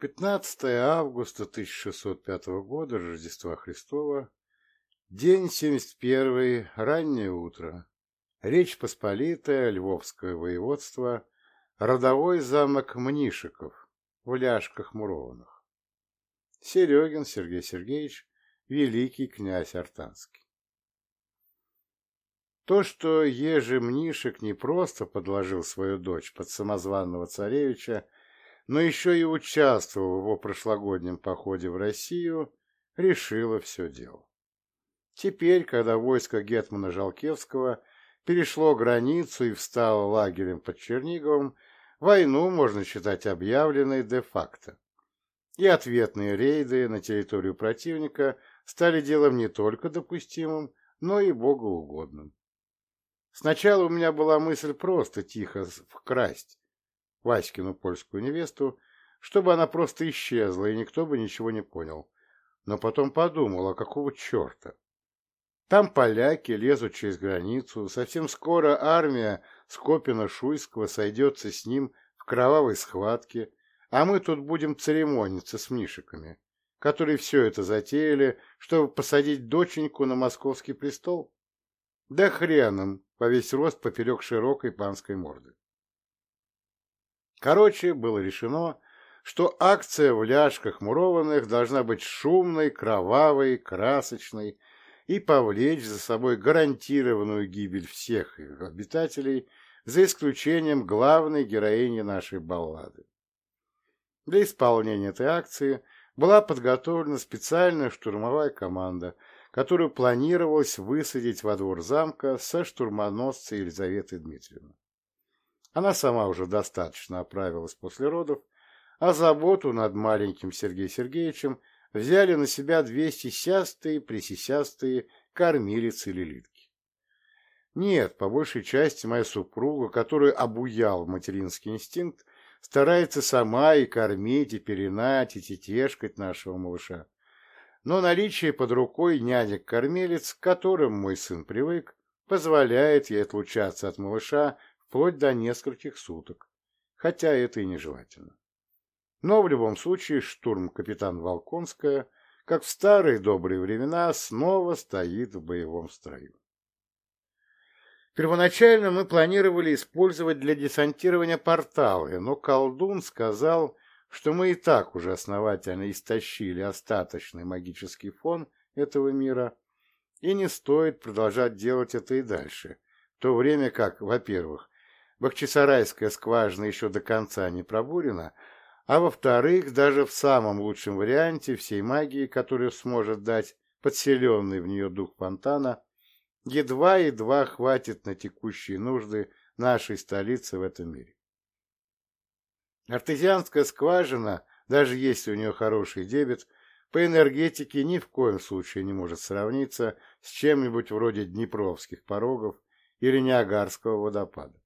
15 августа 1605 года, Рождества Христова, день 71, раннее утро. Речь Посполитая, Львовское воеводство, родовой замок Мнишиков в Ляжках Мурованных. Серегин Сергей Сергеевич, великий князь Артанский. То, что Ежи Мнишек не просто подложил свою дочь под самозванного царевича, но еще и участвовал в его прошлогоднем походе в Россию, решило все дело. Теперь, когда войско Гетмана Жалкевского перешло границу и встало лагерем под Черниговым, войну можно считать объявленной де-факто. И ответные рейды на территорию противника стали делом не только допустимым, но и богоугодным. Сначала у меня была мысль просто тихо вкрасть Васькину польскую невесту, чтобы она просто исчезла, и никто бы ничего не понял. Но потом подумал, а какого черта? Там поляки лезут через границу, совсем скоро армия Скопина-Шуйского сойдется с ним в кровавой схватке, а мы тут будем церемониться с Мишиками, которые все это затеяли, чтобы посадить доченьку на московский престол. Да хреном по весь рост поперек широкой панской морды. Короче, было решено, что акция в ляжках мурованных должна быть шумной, кровавой, красочной и повлечь за собой гарантированную гибель всех их обитателей, за исключением главной героини нашей баллады. Для исполнения этой акции была подготовлена специальная штурмовая команда, которую планировалось высадить во двор замка со штурмоносца Елизаветы Дмитриевны. Она сама уже достаточно оправилась после родов, а заботу над маленьким Сергеем Сергеевичем взяли на себя две сисястые, присисястые кормилицы Лилитки. Нет, по большей части моя супруга, которую обуял материнский инстинкт, старается сама и кормить, и перенать, и тетешкать нашего малыша. Но наличие под рукой нянек-кормилец, к которым мой сын привык, позволяет ей отлучаться от малыша вплоть до нескольких суток, хотя это и нежелательно. Но в любом случае штурм капитан Волконская, как в старые добрые времена, снова стоит в боевом строю. Первоначально мы планировали использовать для десантирования порталы, но колдун сказал, что мы и так уже основательно истощили остаточный магический фон этого мира, и не стоит продолжать делать это и дальше, в то время как, во-первых, Бахчисарайская скважина еще до конца не пробурена, а во-вторых, даже в самом лучшем варианте всей магии, которую сможет дать подселенный в нее дух фонтана, едва-едва хватит на текущие нужды нашей столицы в этом мире. Артезианская скважина, даже если у нее хороший дебет, по энергетике ни в коем случае не может сравниться с чем-нибудь вроде Днепровских порогов или Ниагарского водопада.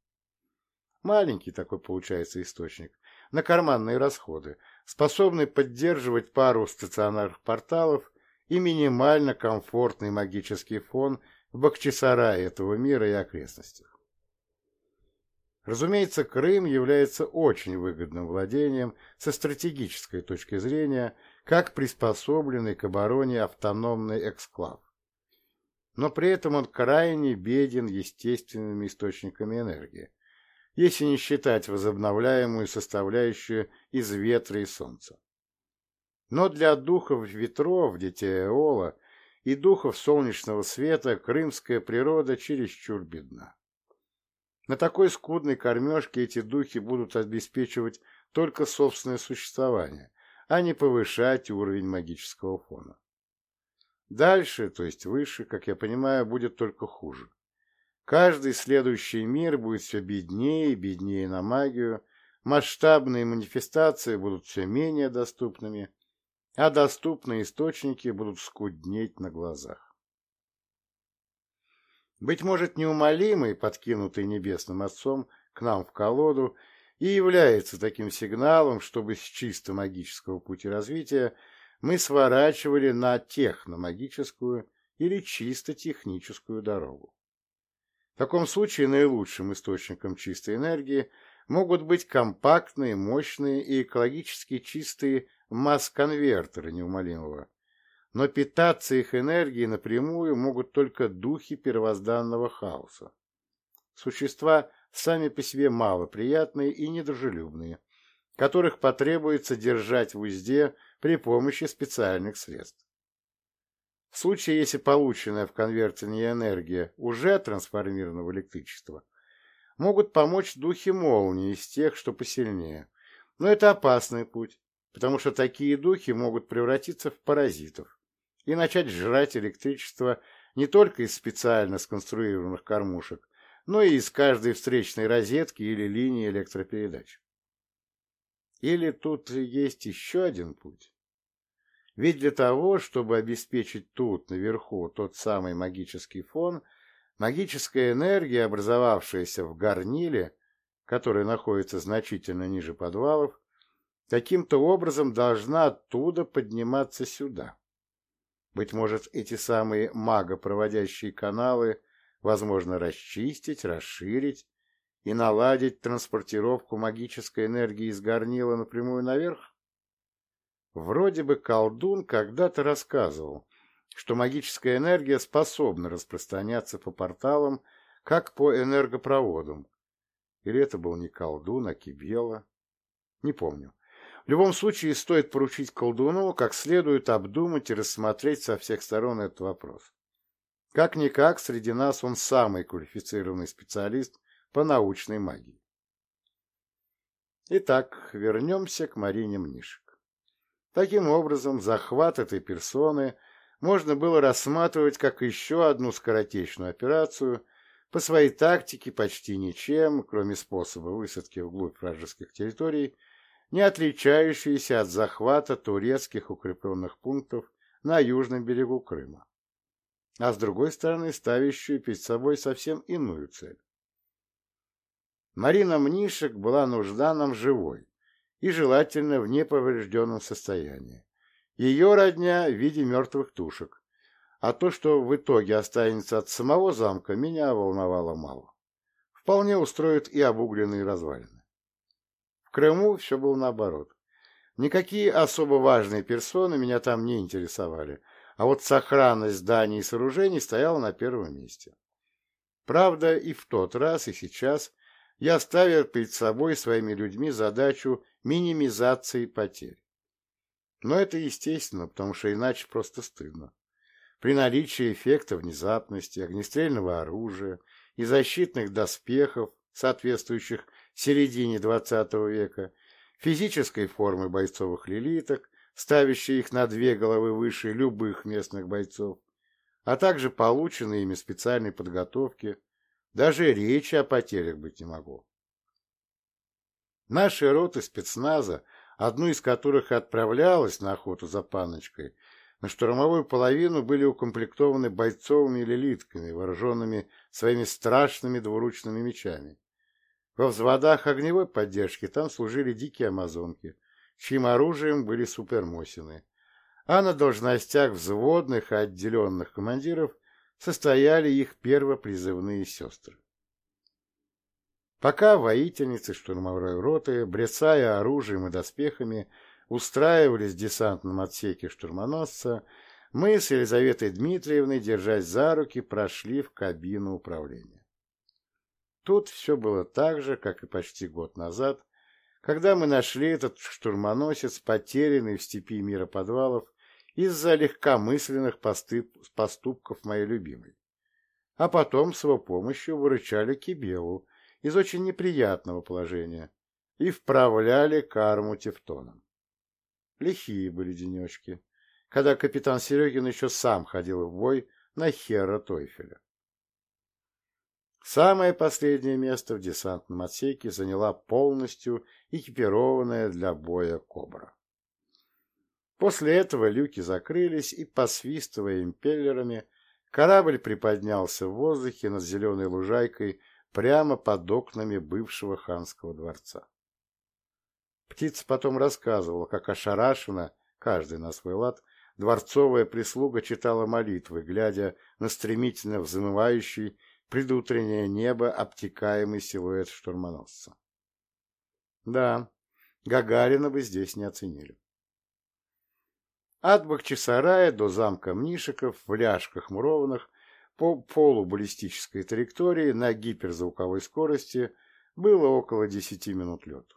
Маленький такой получается источник, на карманные расходы, способный поддерживать пару стационарных порталов и минимально комфортный магический фон в Бахчисарае этого мира и окрестностях. Разумеется, Крым является очень выгодным владением со стратегической точки зрения, как приспособленный к обороне автономный эксклав. Но при этом он крайне беден естественными источниками энергии, если не считать возобновляемую составляющую из ветра и солнца. Но для духов ветров, детей Эола, и духов солнечного света крымская природа чересчур бедна. На такой скудной кормежке эти духи будут обеспечивать только собственное существование, а не повышать уровень магического фона. Дальше, то есть выше, как я понимаю, будет только хуже. Каждый следующий мир будет все беднее и беднее на магию, масштабные манифестации будут все менее доступными, а доступные источники будут скуднеть на глазах. Быть может, неумолимый, подкинутый Небесным Отцом к нам в колоду, и является таким сигналом, чтобы с чисто магического пути развития мы сворачивали на техномагическую или чисто техническую дорогу. Таком случае наилучшим источником чистой энергии могут быть компактные, мощные и экологически чистые масс-конвертеры неумолимого, но питаться их энергией напрямую могут только духи первозданного хаоса. Существа сами по себе малоприятные и недружелюбные, которых потребуется держать в узде при помощи специальных средств. В случае, если полученная в конвертере энергия уже трансформирована в электричество, могут помочь духи молнии из тех, что посильнее. Но это опасный путь, потому что такие духи могут превратиться в паразитов и начать жрать электричество не только из специально сконструированных кормушек, но и из каждой встречной розетки или линии электропередач. Или тут есть еще один путь? Ведь для того, чтобы обеспечить тут, наверху, тот самый магический фон, магическая энергия, образовавшаяся в горниле, который находится значительно ниже подвалов, каким-то образом должна оттуда подниматься сюда. Быть может, эти самые магопроводящие каналы возможно расчистить, расширить и наладить транспортировку магической энергии из горнила напрямую наверх? Вроде бы колдун когда-то рассказывал, что магическая энергия способна распространяться по порталам, как по энергопроводам. Или это был не колдун, а Кибела? Не помню. В любом случае, стоит поручить колдуну как следует обдумать и рассмотреть со всех сторон этот вопрос. Как-никак, среди нас он самый квалифицированный специалист по научной магии. Итак, вернемся к Марине Мнишек. Таким образом, захват этой персоны можно было рассматривать как еще одну скоротечную операцию, по своей тактике почти ничем, кроме способа высадки вглубь вражеских территорий, не отличающиеся от захвата турецких укрепленных пунктов на южном берегу Крыма, а с другой стороны ставящую перед собой совсем иную цель. Марина Мнишек была нужда нам живой и желательно в неповрежденном состоянии. Ее родня в виде мертвых тушек, а то, что в итоге останется от самого замка, меня волновало мало. Вполне устроит и обугленные развалины. Крыму все было наоборот. Никакие особо важные персоны меня там не интересовали, а вот сохранность зданий и сооружений стояла на первом месте. Правда, и в тот раз, и сейчас я ставил перед собой своими людьми задачу минимизации потерь. Но это естественно, потому что иначе просто стыдно. При наличии эффекта внезапности, огнестрельного оружия и защитных доспехов, соответствующих середине XX века, физической формы бойцовых лилиток, ставящей их на две головы выше любых местных бойцов, а также полученной ими специальной подготовки, даже речи о потерях быть не могло. Наши роты спецназа, одну из которых отправлялась на охоту за паночкой, на штурмовую половину были укомплектованы бойцовыми лилитками, вооруженными своими страшными двуручными мечами, во взводах огневой поддержки там служили дикие амазонки, чьим оружием были супермосины, а на должностях взводных и отделенных командиров состояли их первопризывные сестры. Пока воительницы штурмовой роты, брецая оружием и доспехами, устраивались в десантном отсеке штурмоносца, мы с Елизаветой Дмитриевной, держась за руки, прошли в кабину управления. Тут все было так же, как и почти год назад, когда мы нашли этот штурмоносец, потерянный в степи мира подвалов, из-за легкомысленных поступков моей любимой. А потом с его помощью выручали Кибелу из очень неприятного положения и вправляли карму Тевтоном. Лихие были денечки, когда капитан Серегин еще сам ходил в бой на Хера Тойфеля. Самое последнее место в десантном отсеке заняла полностью экипированная для боя «Кобра». После этого люки закрылись, и, посвистывая импеллерами, корабль приподнялся в воздухе над зеленой лужайкой прямо под окнами бывшего ханского дворца. Птица потом рассказывала, как ошарашена, каждый на свой лад, дворцовая прислуга читала молитвы, глядя на стремительно взмывающий предутреннее небо, обтекаемый силуэт штурмоносца. Да, Гагарина бы здесь не оценили. От Бахчисарая до замка Мнишиков в ляжках мурованных по полубаллистической траектории на гиперзвуковой скорости было около 10 минут лету.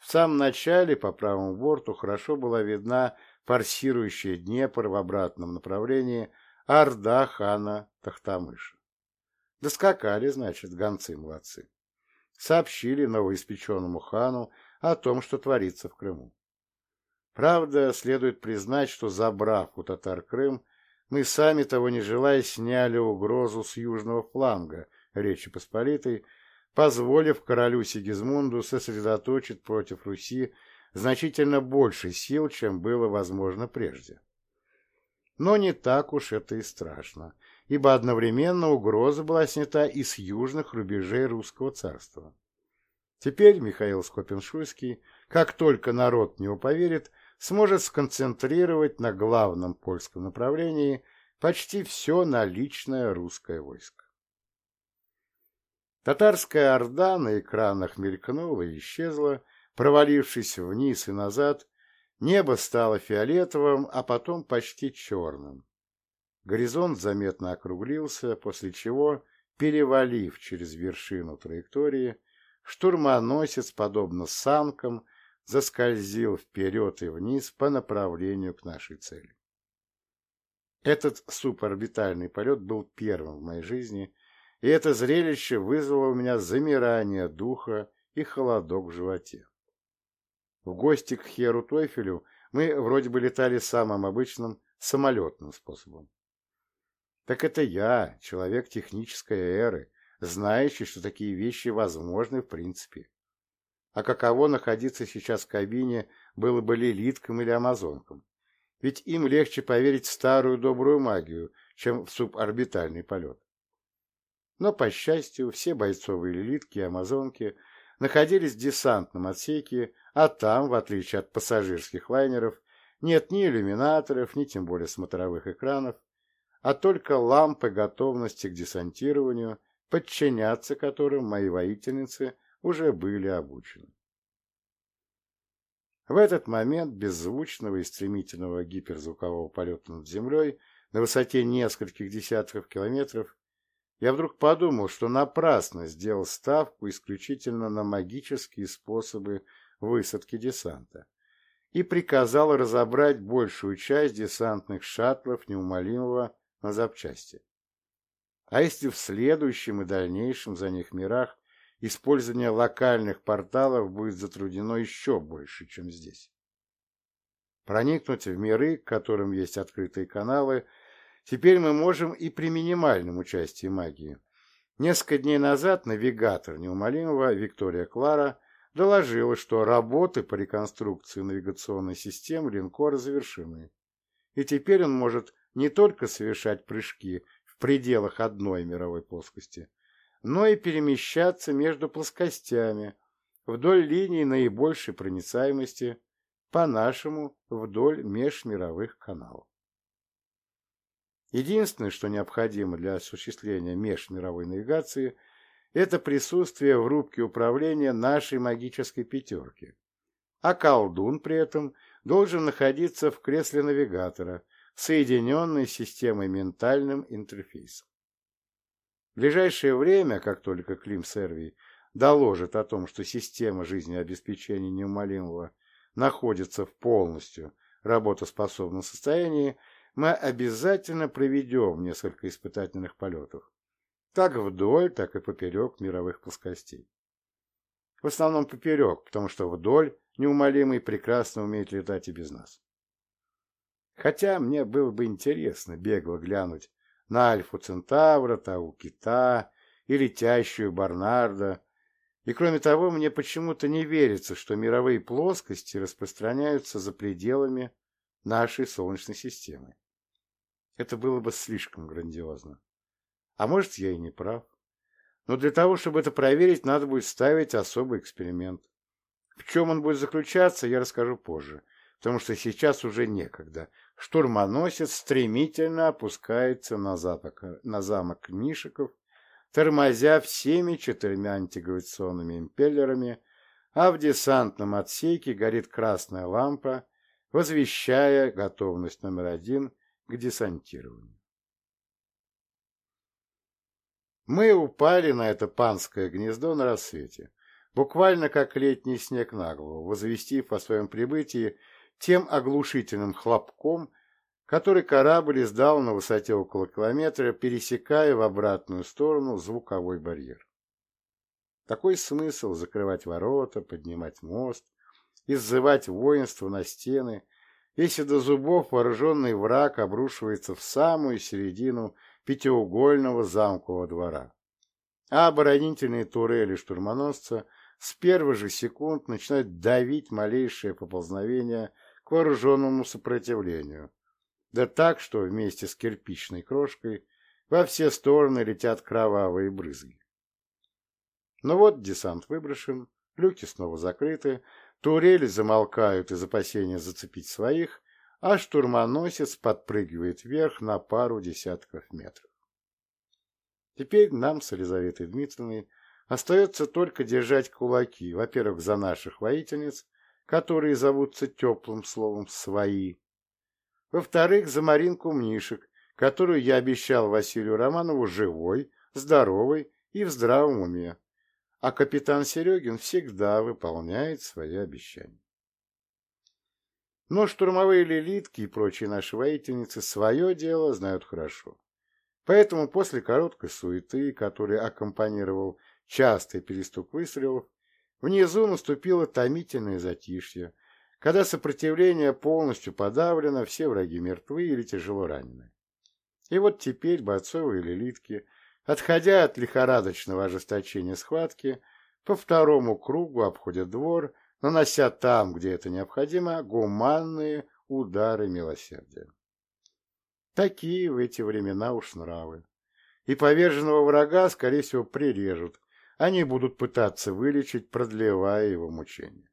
В самом начале по правому борту хорошо была видна форсирующая Днепр в обратном направлении орда хана Тахтамыша. Доскакали, значит, гонцы молодцы. Сообщили новоиспеченному хану о том, что творится в Крыму. Правда, следует признать, что, забрав у татар Крым, мы сами того не желая сняли угрозу с южного фланга Речи Посполитой, позволив королю Сигизмунду сосредоточить против Руси значительно больше сил, чем было возможно прежде. Но не так уж это и страшно, ибо одновременно угроза была снята и с южных рубежей русского царства. Теперь Михаил Скопин-Шуйский, как только народ в него поверит, сможет сконцентрировать на главном польском направлении почти все наличное русское войско. Татарская орда на экранах мелькнула и исчезла, провалившись вниз и назад, небо стало фиолетовым, а потом почти черным. Горизонт заметно округлился, после чего, перевалив через вершину траектории, штурмоносец, подобно санкам, заскользил вперед и вниз по направлению к нашей цели. Этот суборбитальный полет был первым в моей жизни, и это зрелище вызвало у меня замирание духа и холодок в животе. В гости к Херу Тойфелю мы вроде бы летали самым обычным самолетным способом. Так это я, человек технической эры, знающий, что такие вещи возможны в принципе. А каково находиться сейчас в кабине было бы лилиткам или амазонкам? Ведь им легче поверить в старую добрую магию, чем в суборбитальный полет. Но, по счастью, все бойцовые лилитки и амазонки находились в десантном отсеке, а там, в отличие от пассажирских лайнеров, нет ни иллюминаторов, ни тем более смотровых экранов, а только лампы готовности к десантированию, подчиняться которым мои воительницы уже были обучены. В этот момент беззвучного и стремительного гиперзвукового полета над землей на высоте нескольких десятков километров я вдруг подумал, что напрасно сделал ставку исключительно на магические способы высадки десанта и приказал разобрать большую часть десантных шаттлов неумолимого на запчасти. А если в следующем и дальнейшем за них мирах использование локальных порталов будет затруднено еще больше, чем здесь. Проникнуть в миры, к которым есть открытые каналы, теперь мы можем и при минимальном участии магии. Несколько дней назад навигатор неумолимого Виктория Клара доложила, что работы по реконструкции навигационной системы линкора завершены, и теперь он может не только совершать прыжки в пределах одной мировой плоскости, но и перемещаться между плоскостями вдоль линии наибольшей проницаемости, по-нашему вдоль межмировых каналов. Единственное, что необходимо для осуществления межмировой навигации, это присутствие в рубке управления нашей магической пятерки, а колдун при этом должен находиться в кресле навигатора, соединенной с системой ментальным интерфейсом. В ближайшее время, как только Клим Сервий доложит о том, что система жизнеобеспечения неумолимого находится в полностью работоспособном состоянии, мы обязательно проведем несколько испытательных полетов, как вдоль, так и поперек мировых плоскостей. В основном поперек, потому что вдоль неумолимый прекрасно умеет летать и без нас. Хотя мне было бы интересно бегло глянуть на Альфу Центавра, Тау Кита и летящую Барнарда. И кроме того, мне почему-то не верится, что мировые плоскости распространяются за пределами нашей Солнечной системы. Это было бы слишком грандиозно. А может, я и не прав. Но для того, чтобы это проверить, надо будет ставить особый эксперимент. В чем он будет заключаться, я расскажу позже, потому что сейчас уже некогда. Штурмоносец стремительно опускается на, запах, на замок Нишиков, тормозя всеми четырьмя антигравитационными импеллерами, а в десантном отсеке горит красная лампа, возвещая готовность номер один к десантированию. Мы упали на это панское гнездо на рассвете, буквально как летний снег на голову, возвестив о своем прибытии тем оглушительным хлопком, который корабль издал на высоте около километра, пересекая в обратную сторону звуковой барьер. Такой смысл закрывать ворота, поднимать мост, иззывать воинство на стены, если до зубов вооруженный враг обрушивается в самую середину пятиугольного замкового двора. А оборонительные турели штурмоносца с первых же секунд начинают давить малейшее поползновение к вооруженному сопротивлению, да так, что вместе с кирпичной крошкой во все стороны летят кровавые брызги. Но вот десант выброшен, люки снова закрыты, турели замолкают из опасения зацепить своих, а штурмоносец подпрыгивает вверх на пару десятков метров. Теперь нам с Елизаветой Дмитриевной остается только держать кулаки, во-первых, за наших воительниц, которые зовутся теплым словом «свои», во-вторых, за Маринку Мнишек, которую я обещал Василию Романову живой, здоровой и в здравом уме, а капитан Серегин всегда выполняет свои обещания. Но штурмовые лилитки и прочие наши воительницы свое дело знают хорошо. Поэтому после короткой суеты, которой аккомпанировал частый перестук выстрелов, внизу наступило томительное затишье, когда сопротивление полностью подавлено, все враги мертвы или тяжело ранены. И вот теперь бойцовые лилитки – Отходя от лихорадочного ожесточения схватки, по второму кругу обходят двор, нанося там, где это необходимо, гуманные удары милосердия. Такие в эти времена уж нравы. И поверженного врага, скорее всего, прирежут. Они будут пытаться вылечить, продлевая его мучения.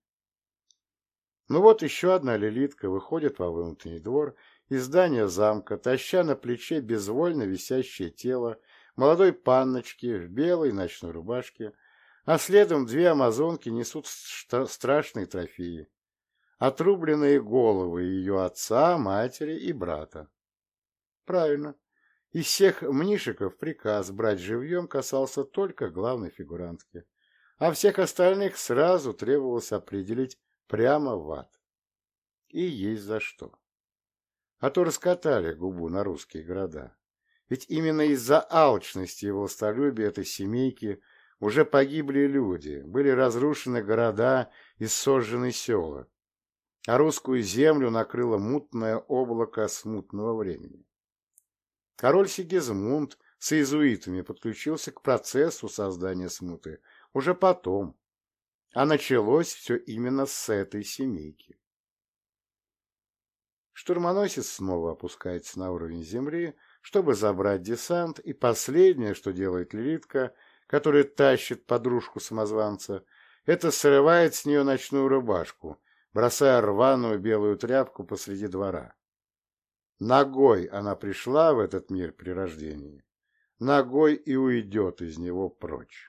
Ну вот еще одна лилитка выходит во внутренний двор из здания замка, таща на плече безвольно висящее тело молодой панночки в белой ночной рубашке, а следом две амазонки несут страшные трофеи. Отрубленные головы ее отца, матери и брата. Правильно. Из всех мнишиков приказ брать живьем касался только главной фигурантки, а всех остальных сразу требовалось определить прямо в ад. И есть за что. А то раскатали губу на русские города. Ведь именно из-за алчности и властолюбия этой семейки уже погибли люди, были разрушены города и сожжены села, а русскую землю накрыло мутное облако смутного времени. Король Сигизмунд с иезуитами подключился к процессу создания смуты уже потом, а началось все именно с этой семейки. Штурмоносец снова опускается на уровень земли, чтобы забрать десант, и последнее, что делает Лилитка, которая тащит подружку самозванца, это срывает с нее ночную рубашку, бросая рваную белую тряпку посреди двора. Ногой она пришла в этот мир при рождении, ногой и уйдет из него прочь.